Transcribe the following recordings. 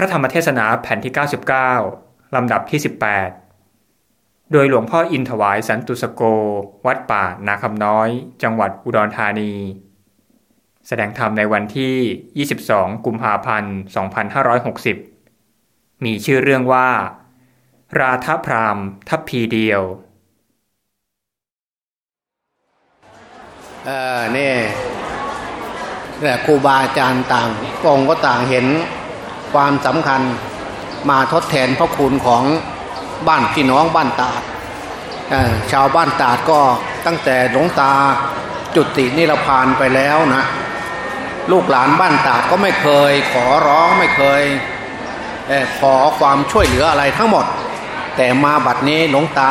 พระธรรมเทศนาแผ่นที่ 99 ลำดับที่ 18 โดยหลวงพ่ออินถวายสันตุสโก วัดป่านาคำน้อย จังหวัดอุดรธานี แสดงธรรมในวันที่ 22 กุมภาพันธ์ 2560 มีชื่อเรื่องว่า ราธพรามทัพพีเดียวเออนี่แต่ครูบาอาจารย์ต่างองค์ก็ต่างเห็น ความสำคัญมาทดแทนพระคุณของบ้านพี่น้องบ้านตาดชาวบ้านตาดก็ตั้งแต่หลวงตาจุตินิรพานไปแล้วนะ ลูกหลานบ้านตาดก็ไม่เคยขอร้องไม่เคยเอขอความช่วยเหลืออะไรทั้งหมด แต่มาบัดนี้หลวงตา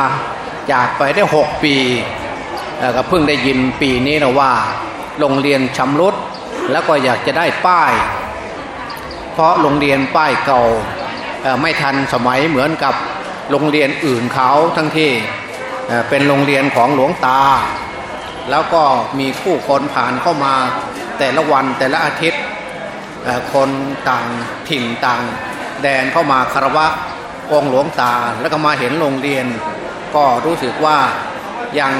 จากไปได้หกปีก็เพิ่งได้ยินปีนี้นะว่า โรงเรียนชำรุดแล้วก็อยากจะได้ป้าย เพราะโรงเรียนป้ายเก่าไม่ทันสมัยเหมือนกับโรงเรียนอื่นเขาทั้งที่เเป็นโรงเรียนของหลวงตา แล้วก็มีผู้คนผ่านเข้ามาแต่ละวันแต่ละอาทิตย์คนต่างถิ่นต่าง แดนเข้ามาคารวะองหลวงตาแล้วก็มาเห็นโรงเรียน ก็รู้สึกว่ายัง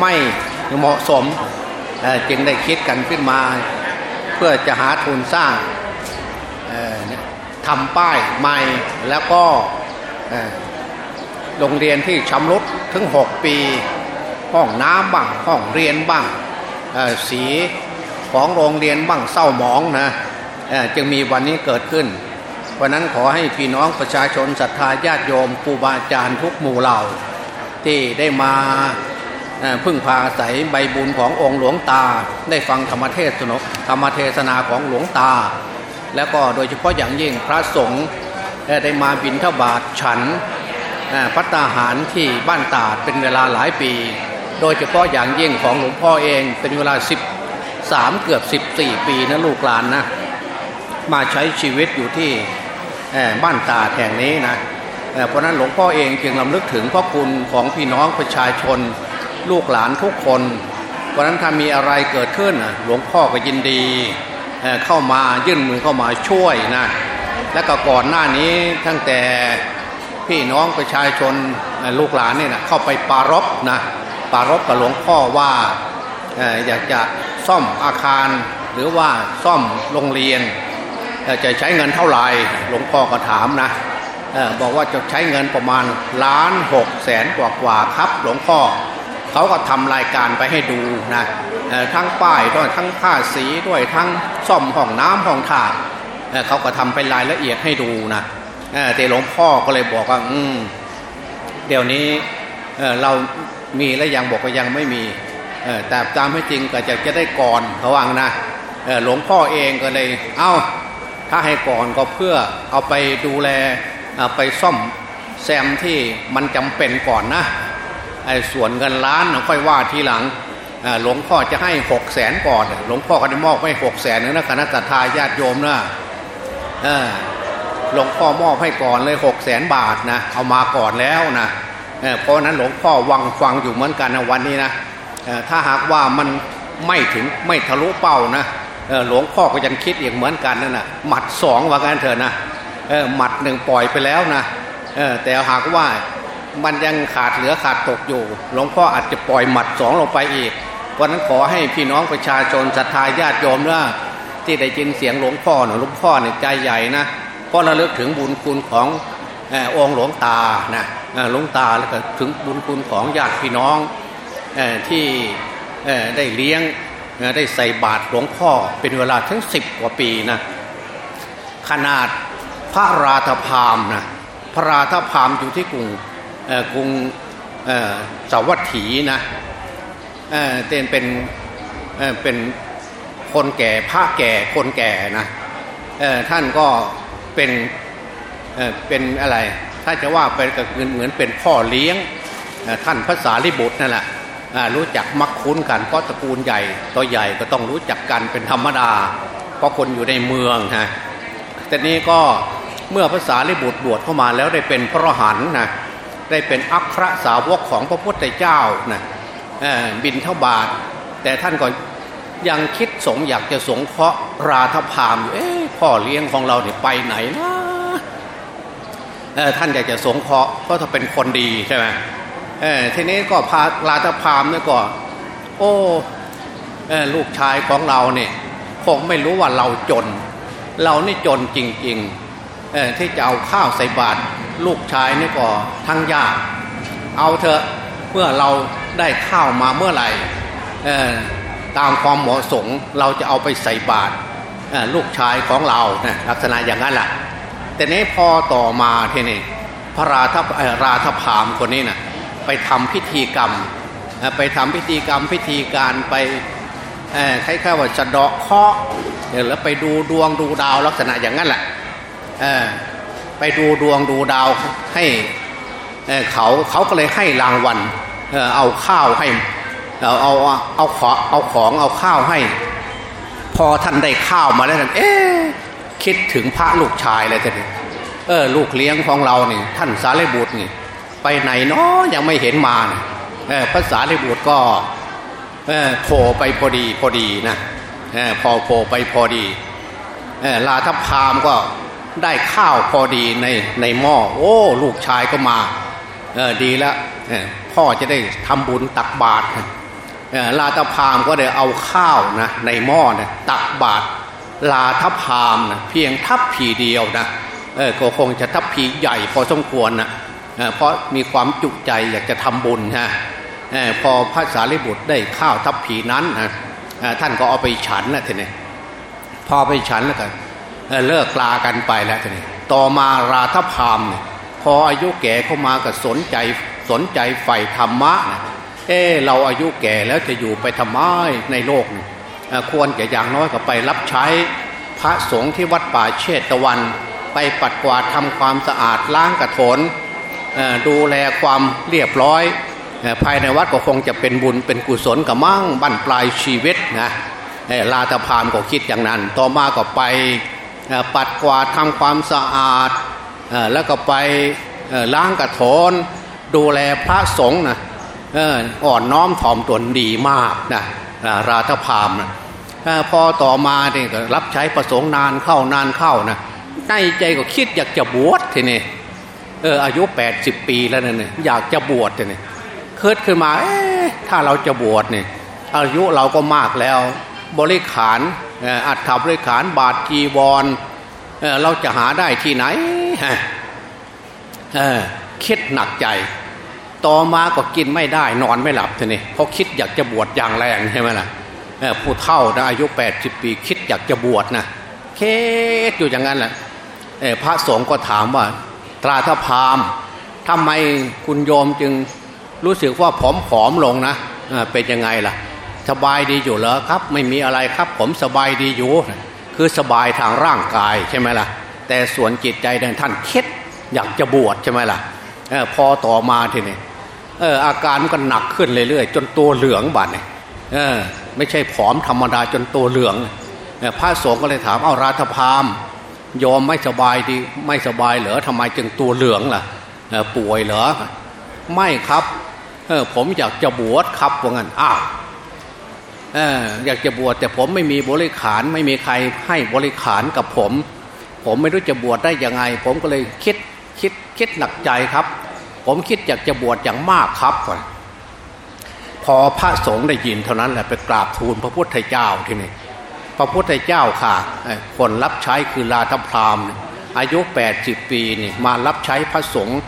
ไม่เหมาะสมจึงได้คิดกันขึ้นมา เพื่อจะหาทุนสร้าง ทำป้ายใหม่แล้วก็โรงเรียนที่ชำรุดถึง 6 ปี ห้องน้ำบ้างห้องเรียนบ้างสีของโรงเรียนบ้างเศร้าหมองนะจึงมีวันนี้เกิดขึ้น เพราะนั้นขอให้พี่น้องประชาชนศรัทธาญาติโยมครูบาอาจารย์ทุกหมู่เหล่า ที่ได้มาพึ่งพาอาศัยใบบุญขององค์หลวงตา ได้ฟังธรรมเทศนธรรมเทศนาของหลวงตา แล้วก็โดยเฉพาะอย่างยิ่งพระสงฆ์ได้มาบิณฑบาตฉันพัตตาหารที่บ้านตาดเป็นเวลาหลายปี โดยเฉพาะอย่างยิ่งของหลวงพ่อเองเป็นเวลา 13 เกือบ 14 ปีนะลูกหลานนะมาใช้ชีวิตอยู่ที่บ้านตาดแห่งนี้นะเพราะนั้นหลวงพ่อเองจึงลำลึกถึงพระคุณของพี่น้องประชาชน ลูกหลานทุกคน เพราะนั้นถ้ามีอะไรเกิดขึ้นหลวงพ่อก็ยินดี เข้ามายื่นมือเข้ามาช่วยนะและก็ก่อนหน้านี้ตั้งแต่พี่น้องประชาชนลูกหลานเนี่ยนะเข้าไปปรารบนะปรารบกับหลวงพ่อว่าออยากจะซ่อมอาคารหรือว่าซ่อมโรงเรียนจะใช้เงินเท่าไหร่หลวงพ่อก็ถามนะออบอกว่าจะใช้เงินประมาณล้านหกแสนกว่ากว่าครับหลวงพ่อเขาก็ทำรายการไปให้ดูนะ ทั้งป้ายด้วยทั้งค่าสีด้วยทั้งซ่อมห้องน้ำห้องท่าเอ่อเขาก็ทำเป็นรายละเอียดให้ดูนะแต่หลวงพ่อก็เลยบอกว่าอืมเดี๋ยวนี้เเรามีและยังบอกว่ายังไม่มีแต่ตามให้จริงก็จะจะได้ก่อนเขาวังนะหลวงพ่อเองก็เลย เอ้า ถ้าให้ก่อนก็เพื่อเอาไปดูแลเอาไปซ่อมแซมที่มันจำเป็นก่อนนะไอ้ส่วนเงินล้านค่อยว่าทีหลัง หลวงพ่อจะให้หกแสนก่อน หลวงพ่อก็ได้มอบให้หกแสนนะคณะสัตยาญาติโยมนะหลวงพ่อมอบให้ก่อนเลยหกแสนบาทนะเอามาก่อนแล้วนะเพราะนั้นหลวงพ่อวังฟังอยู่เหมือนกันนะวันนี้นะถ้าหากว่ามันไม่ถึงไม่ทะลุเป้านะหลวงพ่อก็ยังคิดอีกเหมือนกันนั่นนะหมัดสองว่ากันเถอะนะหมัดหนึ่งปล่อยไปแล้วนะแต่หากว่ามันยังขาดเหลือขาดตกอยู่ หลวงพ่ออาจจะปล่อยหมัดสองลงไปอีก เพราะนั้นขอให้พี่น้องประชาชนศรัทธาญาติโยมนะที่ได้ยินเสียงหลวงพ่อหน่ยหลวงพ่อเนี่ยใจใหญ่นะเพราะระลึกถึงบุญคุณขององค์หลวงตานะหลวงตาแล้วก็ถึงบุญคุณของญาติพี่น้องอที่ได้เลี้ยงได้ใส่บาตรหลวงพ่อเป็นเวลาทั้งสิบกว่าปีนะขนาดพระราธพามนะพระราธพามอยู่ที่กรุงกรุงสวัตถีนะ เออเต้นเป็นเออเป็นคนแก่พระแก่คนแก่นะเออท่านก็เป็นเออเป็นอะไร ถ้าจะว่าเป็นก็เหมือนเป็นพ่อเลี้ยงท่านพระสารีบุตรนั่นแหละรู้จักมักคุ้นกันเพราะตระกูลใหญ่ตัวใหญ่ก็ต้องรู้จักกันเป็นธรรมดา เพราะคนอยู่ในเมืองฮะแต่นี้ก็เมื่อภาษาลิบุตรบวชเข้ามาแล้วได้เป็นพระหันต์นะได้เป็นอัครสาวกของพระพุทธเจ้านะเอ่อ บินเท่าบาท แต่ท่านก็ยังคิดสงอยากจะสงเคราะห์ราธพามอยู่เอ๊พ่อเลี้ยงของเราเนี่ยไปไหนนะท่านอยากจะสงเคราะห์เพราะถ้าเป็นคนดีใช่ไหมทีนี้ก็พาลาตพามเนี่ยก็ โอ้ลูกชายของเราเนี่ยคงไม่รู้ว่าเราจน เรานี่จนจริงๆที่จะเอาข้าวใส่บาตรลูกชายนี่ก็ทั้งยากเอาเถอะเมื่อเรา ได้ข้าวมาเมื่อไหร่ตามความเหมาะสมเราจะเอาไปใส่บาตรลูกชายของเราลักษณะอย่างนั้นแหละแต่นี้พอต่อมาทีนี้พระราธราธพามคนนี้นะ่ะไปทำพิธีกรรมไปทำพิธีกรรมพิธีการไปคล้ายๆว่าจะเดาะเคาะแล้วไปดูดวงดูดาวลักษณะอย่างนั้นแหละไปดูดวงดูดาวให้เขาเขาก็เลยให้รางวัล เอาข้าวให้เอาเอาเอาขอเอาของเอาข้าวให้ พอท่านได้ข้าวมาแล้วท่านเอ๊คิดถึงพระลูกชายเลยท่านเออลูกเลี้ยงของเราเนี่ยท่านสารีบุตรนี่ไปไหนเนาะยังไม่เห็นมาเนี่ยภาษาลิบุตรก็โผล่ไปพอดีพอดีนะเออพอโผล่ไปพอดีลาทัพพามก็ได้ข้าวพอดีในในหม้อโอ้ ลูกชายก็มาเออดีแล้ว พ่อจะได้ทำบุญตักบาตรลาทพามก็ได้เอาข้าวนะในหม้อนะตักบาตรลาทัพามนะเพียงทัพผีเดียวนะก็คงจะทัพผีใหญ่พอสมควรนะเพราะมีความจุใจอยากจะทำบุญฮะพอพระสารีบุตรได้ข้าวทัพผีนั้นท่านก็เอาไปฉันแล้วทีนี้พอไปฉันแล้วกันเลิกลากันไปแล้วทีนี้ต่อมาราธพามเนี่ยพออายุแก่เข้ามาก็สนใจ สนใจใฝ่ธรรมะนะเออเราอายุแก่แล้วจะอยู่ไปทำไมในโลกควรจะอย่างน้อยก็ไปรับใช้พระสงฆ์ที่วัดป่าเชตวัน ไปปัดกวาดทำความสะอาดล้างกระโถนดูแลความเรียบร้อยภายในวัดก็คงจะเป็นบุญเป็นกุศลกับมั่งบั้นปลายชีวิตนะลาตพามก็คิดอย่างนั้น ต่อมาก็ไปปัดกวาดทำความสะอาดแล้วก็ไปล้างกระโถน ดูแลพระสงฆ์นะอ่อนน้อมถ่อมตนดีมากนะราธพามนะพอต่อมาเนี่ยรับใช้ประสงค์นานเข้านานเข้านะในใจก็คิดอยากจะบวชทีนี้เอออายุแปดสิบปีแล้วเนี่ยอยากจะบวชเนี่เคิดขึ้นมาเอ๊ถ้าเราจะบวชเนี่ยอายุเราก็มากแล้ว บริขารอัฐบริขารบาทจีวรเเราจะหาได้ที่ไหนเออ หนักใจ ต่อมาก็กินไม่ได้นอนไม่หลับทีนี้เพราะคิดอยากจะบวชอย่างแรงใช่ไหมล่ะผู้เท่านะอายุแปดสิบปี คิดอยากจะบวชนะเคิดอยู่อย่างนั้นแหละพระสงฆ์ก็ถามว่า ตราทพามทำไมคุณโยมจึงรู้สึกว่าผอมๆลงนะเป็นยังไงล่ะ สบายดีอยู่เหรอครับ ไม่มีอะไรครับ ผมสบายดีอยู่ คือสบายทางร่างกายใช่ไหมล่ะ แต่ส่วนจิตใจท่านคิดอยากจะบวชใช่ไหมล่ะ อพอต่อมาทีนี้เอออาการมันก็หนักขึ้นเรื่อยๆจนตัวเหลืองบาดเนี่ยเออไม่ใช่ผอมธรรมดาจนตัวเหลืองพระสงฆ์ก็เลยถามเอาราธพามยอมไม่สบายดีไม่สบายเหรอทำไมจึงตัวเหลืองล่ะป่วยเหรอไม่ครับเออผมอยากจะบวชครับว่างั้นอ้าวเอออยากจะบวชแต่ผมไม่มีบริขารไม่มีใครให้บริขารกับผม ผมไม่รู้จะบวชได้ยังไง ผมก็เลยคิดคิดคิดหนักใจครับ ผมคิดอยากจะบวชอย่างมากครับพอพระสงฆ์ได้ยินเท่านั้นแหละไปกราบทูลพระพุทธเจ้าทีนี้พระพุทธเจ้าค่ะ คนรับใช้คือลาทพรามอายุ 80 ปีนี่มารับใช้พระสงฆ์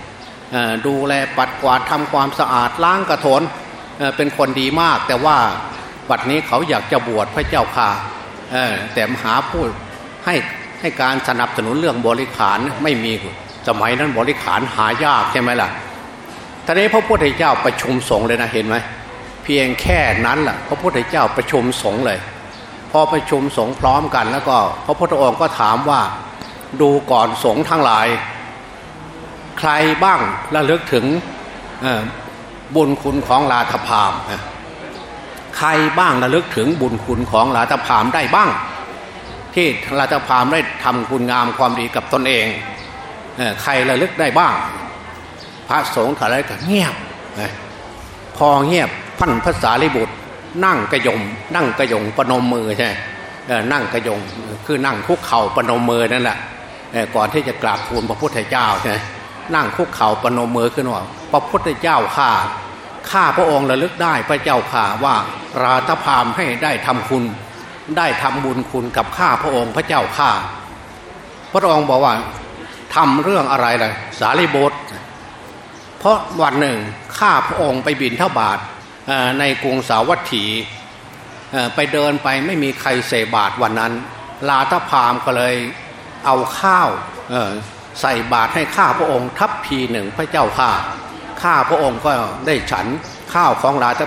ดูแลปัดกวาดทำความสะอาดล้างกระถนเป็นคนดีมาก แต่ว่าบัดนี้เขาอยากจะบวชพระเจ้าค่ะแต่มหาพูดให้ให้การสนับสนุนเรื่องบริขารไม่มีสมัยนั้นบริขารหายากใช่ไหมล่ะ ทีนี้พระพุทธเจ้าประชุมสงฆ์เลยนะเห็นไหมเพียงแค่นั้นแหละพระพุทธเจ้าประชุมสงฆ์เลย พอประชุมสงฆ์พร้อมกัน แล้วก็พระพุทธองค์ก็ถามว่าดูก่อนสงฆ์ทั้งหลาย ใครบ้างระลึกถึงบุญคุณของลาธพามใครบ้างระลึกถึงบุญคุณของลาธพามได้บ้าง ที่ลาธพามได้ทำคุณงามความดีกับตนเองใครระลึกได้บ้าง พระสงฆ์ถ่ายก็เงียบพอเงียบพันภาษาลิบุตร นั่งกระยม นั่งกระยงประนมมือใช่นั่งกระยงคือนั่งคุกเข่าปนมมือนั่นแหละก่อนที่จะกราบทูลพระพุทธเจ้าใช่นั่งคุกเข่าปนมมือขึ้นว่าพระพุทธเจ้าข้าข้าพระองค์ระลึกได้พระเจ้าข่าว่าราธพามให้ได้ทำคุณ ได้ทำบุญคุณกับข้าพระองค์พระเจ้าข้าพระองค์บอกว่าทำเรื่องอะไรล่ะสารีบท เพราะวันหนึ่งข้าพระองค์ไปบินเท่าบาทในกรุงสาวัตถีไปเดินไปไม่มีใครเสบาทวันนั้น ลาทพามก็เลยเอาข้าวใส่บาตรให้ข้าพระองค์ทัพพีหนึ่งพระเจ้าข้าข้าพระองค์ก็ได้ฉันข้าวของลาท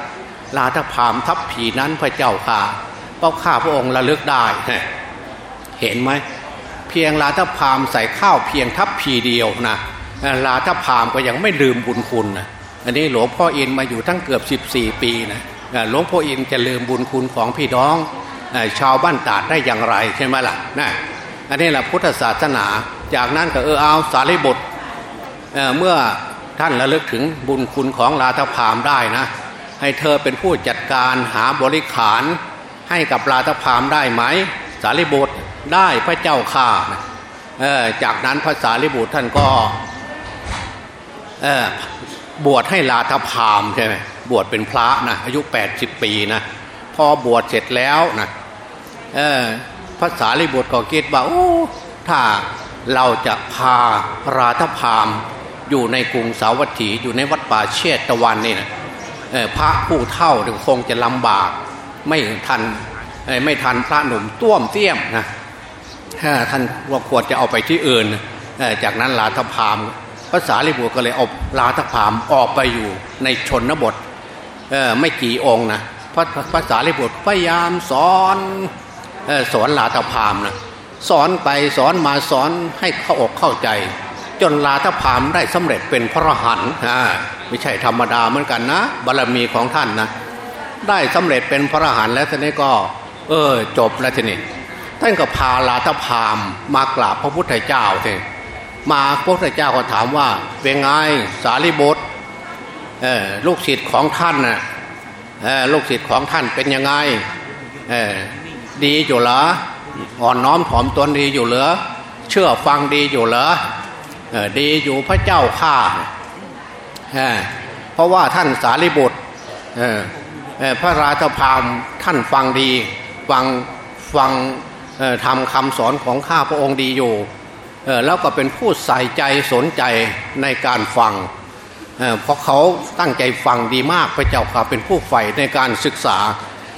ลาทพามทัพพีนั้นพระเจ้าข้าเพราะข้าพระองค์ระลึกได้เห็นไหมเพียงลาทพามใส่ข้าวเพียงทัพพีเดียวนะ ลาทพามก็ยังไม่ลืมบุญคุณนะอันนี้หลวงพ่ออินมาอยู่ทั้งเกือบ 14 ปีนะหลวงพ่ออินจะลืมบุญคุณของพี่น้องชาวบ้านตาดได้อย่างไรใช่ไหมล่ะนะอันนี้แหละพุทธศาสนา จากนั้นก็เออเอาสารีบุตรเเมื่อท่านระลึกถึงบุญคุณของลาทพามได้นะ ให้เธอเป็นผู้จัดการหาบริขารให้กับลาทพามได้ไหม สารีบุตรได้พระเจ้าข่าจากนั้นพระสารีบุตรท่านก็ บวชให้ลาทพามใช่ไหมบวชเป็นพระนะอายุ 80 ปีนะพอบวชเสร็จแล้วนะภาษาลิบุตรก็คิดว่าโอ้ถ้าเราจะพาราธพามอยู่ในกรุงสาวัตถีอยู่ในวัดป่าเชตตะวันนี่นะพระผู้เท่าคงจะลำบากไม่ทันไม่ทันพระหนุ่มต้วมเตี้ยมนะท่านว่าควรจะเอาไปที่อื่น จากนั้นลาธพาม ภาษาลิบุตรก็เลยเอาลาธพามออกไปอยู่ในชนบทไม่กี่องค์นะพระภาษาลิบุตรพยายามสอนสอนลาตพามนะสอนไปสอนมาสอนให้เข้าอกเข้าใจ จนลาตพามได้สำเร็จเป็นพระหันไม่ใช่ธรรมดาเหมือนกันนะบารรมีของท่านนะได้สำเร็จเป็นพระหันแล้วทีนี้ก็ เออจบแล้วทีนี้ท่านก็พาลาตพามมากราบพระพุทธเจ้าเอง มาพระพุทธเจ้าก็ถามว่า เป็นไงสารีบุตรลูกศิษย์ของท่านนะ่ะลูกศิษย์ของท่านเป็นยังไงดีอยู่เหรออ่อนน้อมถ่อมตนดีอยู่เหรอเชื่อฟังดีอยู่เหรอดีอยู่พระเจ้าข้าเพราะว่าท่านสารีบุตรพระราชพามท่านฟังดี ฟังฟังทำคำสอนของข้าพระองค์ดีอยู่ แล้วก็เป็นผู้ใส่ใจสนใจในการฟังเพราะเขาตั้งใจฟังดีมากพระเจ้าข่าเป็นผู้ใฝ่ในการศึกษา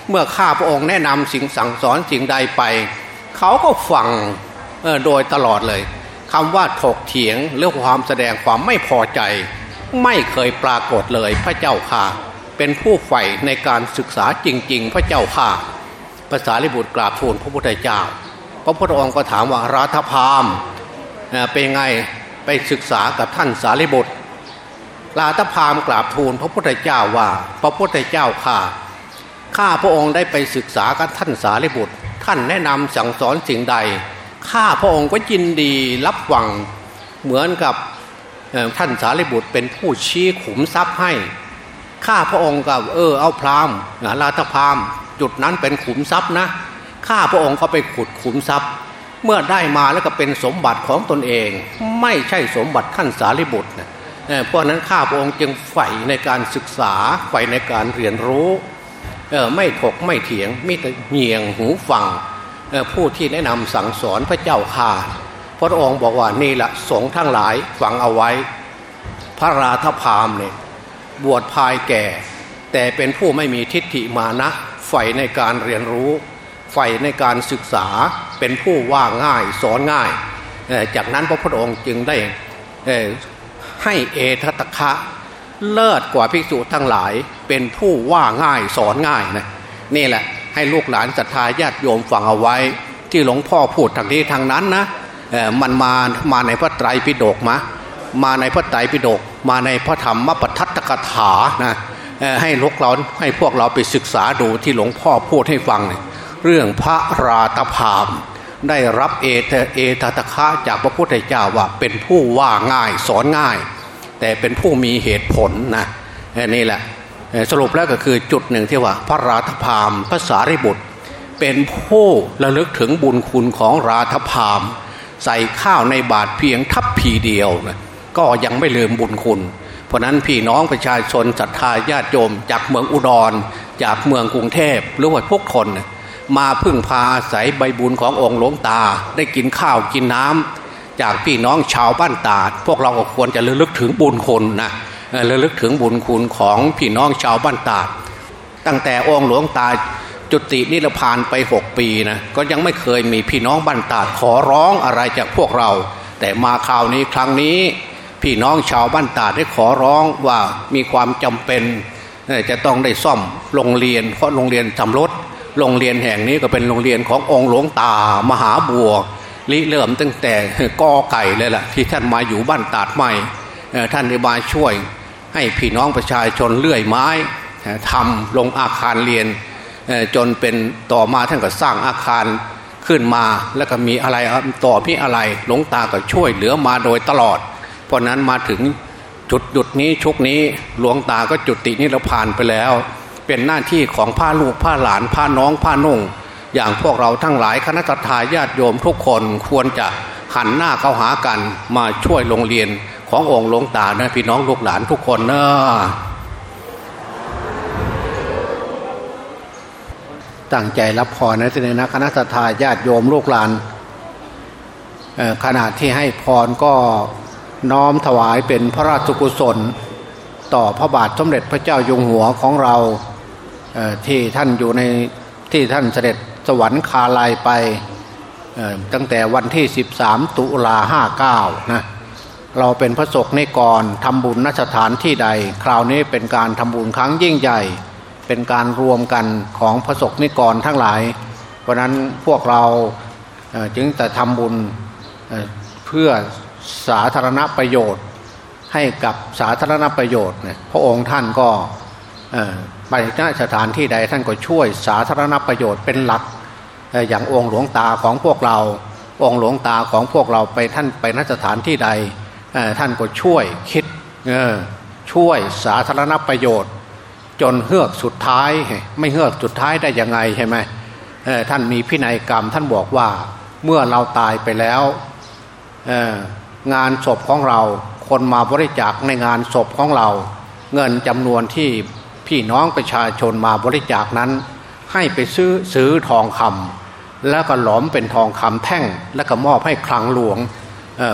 เมื่อข้าพระองค์แนะนำสิ่งสั่งสอนสิ่งใดไป เขาก็ฟังโดยตลอดเลยคำว่าถกเถียงหรือความแสดงความไม่พอใจ ไม่เคยปรากฏเลยพระเจ้าข่าเป็นผู้ใฝ่ในการศึกษาจริง ๆ พระเจ้าข่าภาษาลิบุตรกราบทูลพระพุทธเจ้า พระพุทธองค์ก็ถามว่ารัฐพาม เป็นไงไปศึกษากับท่านสารีบุตรลาตพามกราบทูลพระพุทธเจ้าว่า พระพุทธเจ้าข้าข้าพระองค์ได้ไปศึกษากับท่านสารีบุตร ท่านแนะนำสั่งสอนสิ่งใด ข้าพระองค์ก็ยินดีรับฟังเหมือนกับท่านสารีบุตรเป็นผู้ชี้ขุมทรัพย์ให้ ข้าพระองค์ก็เออเอาพรามลาตพามจุดนั้นเป็นขุมทรัพย์นะ ข้าพระองค์ก็ไปขุดขุมทรัพย์ เมื่อได้มาแล้วก็เป็นสมบัติของตนเอง ไม่ใช่สมบัติท่านสารีบุตรนะเพราะนั้นข้าพระองค์จึงใฝ่ในการศึกษาใฝ่ในการเรียนรู้ไม่ถกไม่เถียงมิแต่เงียงหูฟังผู้ที่แนะนำสั่งสอนพระเจ้าข่าพระองค์บอกว่านี่แหละสงฆ์ทั้งหลายฟังเอาไว้ พระราธพามเนี่ยบวชภายแก่ แต่เป็นผู้ไม่มีทิฏฐิมานะใฝ่ในการเรียนรู้ ใฝ่ในการศึกษาเป็นผู้ว่าง่ายสอนง่าย จากนั้นพระพุทธองค์จึงได้ให้เอทตคะเลิศกว่าภิกษุทั้งหลายเป็นผู้ว่าง่ายสอนง่ายนะนี่แหละให้ลูกหลานศรัทธาญาติโยมฟังเอาไว้ ที่หลวงพ่อพูดทางนี้ทางนั้นนะมันมามาในพระไตรปิฎกมามาในพระไตรปิฎกมาในพระธรรมปทัตตกถานะให้ลูกเราให้พวกเราไปศึกษาดูที่หลวงพ่อพูดให้ฟังเนี่ย เรื่องพระราตพามได้รับเอเตเอตตะคะจากพระพุทธเจ้าว่าเป็นผู้ว่าง่ายสอนง่าย แต่เป็นผู้มีเหตุผลนะนี่แหละสรุปแล้วก็คือจุดหนึ่งที่ว่าพระราธพามพระสารีบุตร เป็นผู้ระลึกถึงบุญคุณของราธพาม ใส่ข้าวในบาทเพียงทัพพีเดียวนะก็ยังไม่ลืมบุญคุณ เพราะนั้นพี่น้องประชาชนศรัทธาญาติโยม จากเมืองอุดร จากเมืองกรุงเทพหรือว่าพวกทน มาพึ่งพาอาศัยใบบุญขององค์หลวงตา ได้กินข้าวกินน้ำจากพี่น้องชาวบ้านตาด พวกเราก็ควรจะระลึกถึงบุญคุณนะระลึกถึงบุญคุณของพี่น้องชาวบ้านตาด ตั้งแต่องค์หลวงตาจุตินิรพานไปหกปีนะก็ยังไม่เคยมีพี่น้องบ้านตาดขอร้องอะไรจากพวกเรา แต่มาคราวนี้ครั้งนี้พี่น้องชาวบ้านตาดได้ขอร้องว่ามีความจำเป็นจะต้องได้ซ่อมโรงเรียนเพราะโรงเรียนทำรถ โรงเรียนแห่งนี้ก็เป็นโรงเรียนขององค์หลวงตามหาบัวริเริ่มตั้งแต่กอไก่เลยล่ะที่ท่านมาอยู่บ้านตาดใหม่ท่านได้มาช่วย ให้พี่น้องประชาชนเลื่อยไม้ทำลงอาคารเรียน จนเป็นต่อมาท่านก็สร้างอาคารขึ้นมาแล้วก็มีอะไรต่อพี่อะไรหลวงตาก็ช่วยเหลือมาโดยตลอด เพราะนั้นมาถึงจุดหยุดนี้ชุกนี้หลวงตาก็จุดตินิรพานไปแล้ว เป็นหน้าที่ของผ้าลูกผ้าหลานผ้าน้องผ้านุ่ง อย่างพวกเราทั้งหลายคณะทาญาติโยมทุกคนควรจะหันหน้าเข้าหากันมาช่วยโรงเรียนขององค์หลวงตานะพี่น้องลูกหลานทุกคนนะตั้งใจรับพรนะทีนี้นะคณะทาญาติโยมลูกหลานขณะที่ให้พรก็น้อมถวายเป็นพระราชกุศล ต่อพระบาทสมเด็จพระเจ้าอยู่หัวของเรา ที่ท่านอยู่ในที่ท่านเสด็จสวรรคาลายไปตั้งแต่วันที่ 13 ตุลาห้าเก้านะเราเป็นพระศกในกรทำบุญนสถานที่ใด คราวนี้เป็นการทำบุญครั้งยิ่งใหญ่ เป็นการรวมกันของพระศกนิกรทั้งหลาย เพราะนั้นพวกเราจึงจะทำบุญเพื่อสาธารณประโยชน์ ให้กับสาธารณประโยชน์เนี่ยพระองค์ท่านก็ ไปณสถานที่ใดท่านก็ช่วยสาธารณประโยชน์เป็นหลักอย่างองค์หลวงตาของพวกเรา องค์หลวงตาของพวกเราไปท่านไปนสถานที่ใดท่านก็ช่วยคิดช่วยสาธารณประโยชน์ จนเฮือกสุดท้ายไม่เฮือกสุดท้ายได้ยังไงใช่ไหมท่านมีพินัยกรรมท่านบอกว่าเมื่อเราตายไปแล้วงานศพของเราคนมาบริจาคในงานศพของเรา เงินจำนวนที่ พี่น้องประชาชนมาบริจาคนั้น ให้ไปซื้อซื้อทองคำแล้วก็หลอมเป็นทองคำแท่ง แล้วก็มอบให้คลังหลวง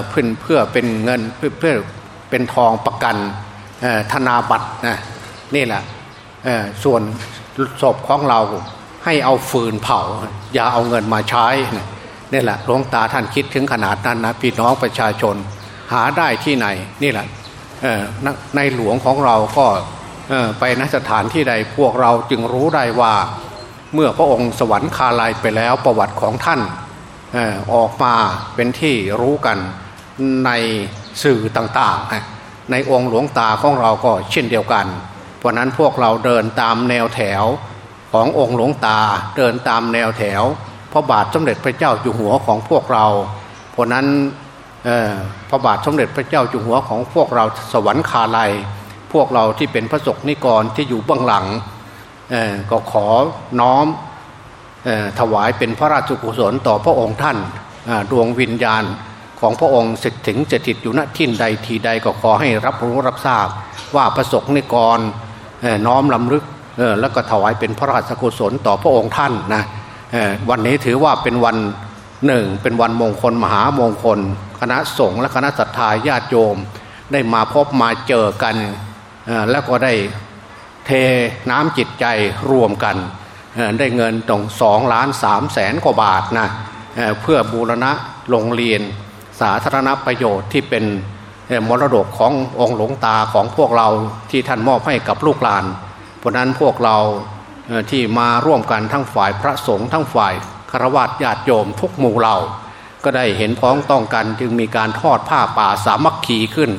เพื่อเพื่อเป็นเงินเพื่อเพื่อเป็นทองประกันธนาบัตรนะนี่แหละส่วนศพของเราให้เอาฟืนเผา อย่าเอาเงินมาใช้นี่แหละหลวงตาท่านคิดถึงขนาดนั้นนะพี่น้องประชาชนหาได้ที่ไหนนี่แหละในหลวงของเราก็ ไปนสถานที่ใดพวกเราจึงรู้ได้ว่า เมื่อพระองค์สวรรคาลัยไปแล้วประวัติของท่านออกมาเป็นที่รู้กันในสื่อต่างๆ ในองค์หลวงตาของเราก็เช่นเดียวกัน เพราะนั้นพวกเราเดินตามแนวแถวขององค์หลวงตาเดินตามแนวแถวพระบาทสมเด็จพระเจ้าอยู่หัวของพวกเรา เพราะนั้นพระบาทสมเด็จพระเจ้าอยู่หัวของพวกเราสวรรคาลัย พวกเราที่เป็นพระสกนิกรที่อยู่เบื้องหลังก็ขอน้อมถวายเป็นพระราชกุศลต่อพระองค์ท่านดวงวิญญาณของพระองค์สิทธิถึงจะติดอยู่ณที่ใดทีใดก็ขอให้รับรู้รับทราบ ว่าพระสกนิกรน้อมลำลึกแล้วก็ถวายเป็นพระราชกุศลต่อพระองค์ท่านนะวันนี้ถือว่าเป็นวันหนึ่งเป็นวันมงคลมหามงคล คณะสงฆ์และคณะศรัทธาญาติโยม ได้มาพบมาเจอกัน แล้วก็ได้เทน้ำจิตใจรวมกัน ได้เงินตรงสองล้านสามแสนกว่าบาทนะเพื่อบูรณะโรงเรียน สาธารณประโยชน์ที่เป็นมรดกขององค์หลวงตาของพวกเราที่ท่านมอบให้กับลูกหลาน เพราะนั้นพวกเราที่มาร่วมกันทั้งฝ่ายพระสงฆ์ทั้งฝ่ายฆราวาสญาติโยมทุกหมู่เหล่า ก็ได้เห็นพ้องต้องกันจึงมีการทอดผ้าป่าสามัคคีขึ้น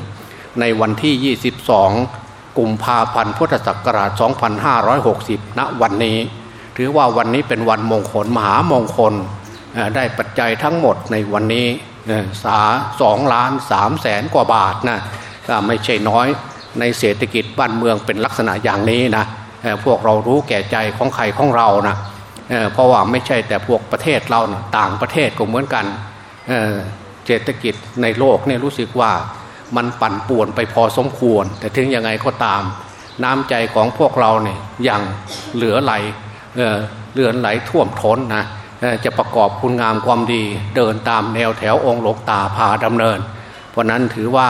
ในวันที่ 22 กุมภาพันธ์พุทธศักราช 2560 ณ วันนี้ ถือว่าวันนี้เป็นวันมงคลมหามงคลได้ปัจจัยทั้งหมดในวันนี้สาสองล้านสามแสนกว่าบาทนะไม่ใช่น้อยในเศรษฐกิจบ้านเมืองเป็นลักษณะอย่างนี้นะพวกเรารู้แก่ใจของใครของเรานะเพราะว่าไม่ใช่แต่พวกประเทศเรานะต่างประเทศก็เหมือนกันเเศรษฐกิจในโลกเนี่ยรู้สึกว่า มันปั่นป่วนไปพอสมควร แต่ถึงยังไงก็ตาม น้ำใจของพวกเราเนี่ยยังเหลือไหลเเหลือไหลท่วมท้นนะจะประกอบคุณงามความดีเดินตามแนวแถวองค์หลวงตาพาดำเนิน เพราะนั้นถือว่า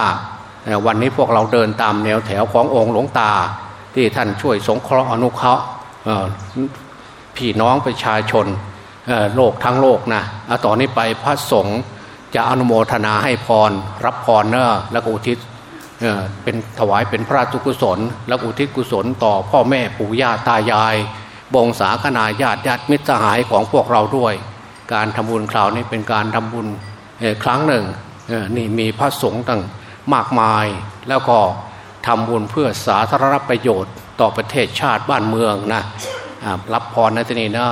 วันนี้พวกเราเดินตามแนวแถวขององค์หลวงตา ที่ท่านช่วยสงเคราะห์อนุเคราะห์พี่น้องประชาชนโลกทั้งโลกนะต่อนนี้ไปพระสงฆ์ จะอนุโมทนาให้พร รับพรเนอะแล้วก็อุทิศเป็นถวายเป็นพระราชกุศล แล้วอุทิศกุศลต่อพ่อแม่ปู่ย่าตายาย บงสาคนาญาติญาติมิตรสหายของพวกเราด้วย การทำบุญคราวนี้เป็นการทำบุญครั้งหนึ่งนี่มีพระสงฆ์ตั้งมากมาย แล้วก็ทำบุญเพื่อสาธารณประโยชน์ต่อประเทศชาติบ้านเมืองนะรับพรในที่นี้นะ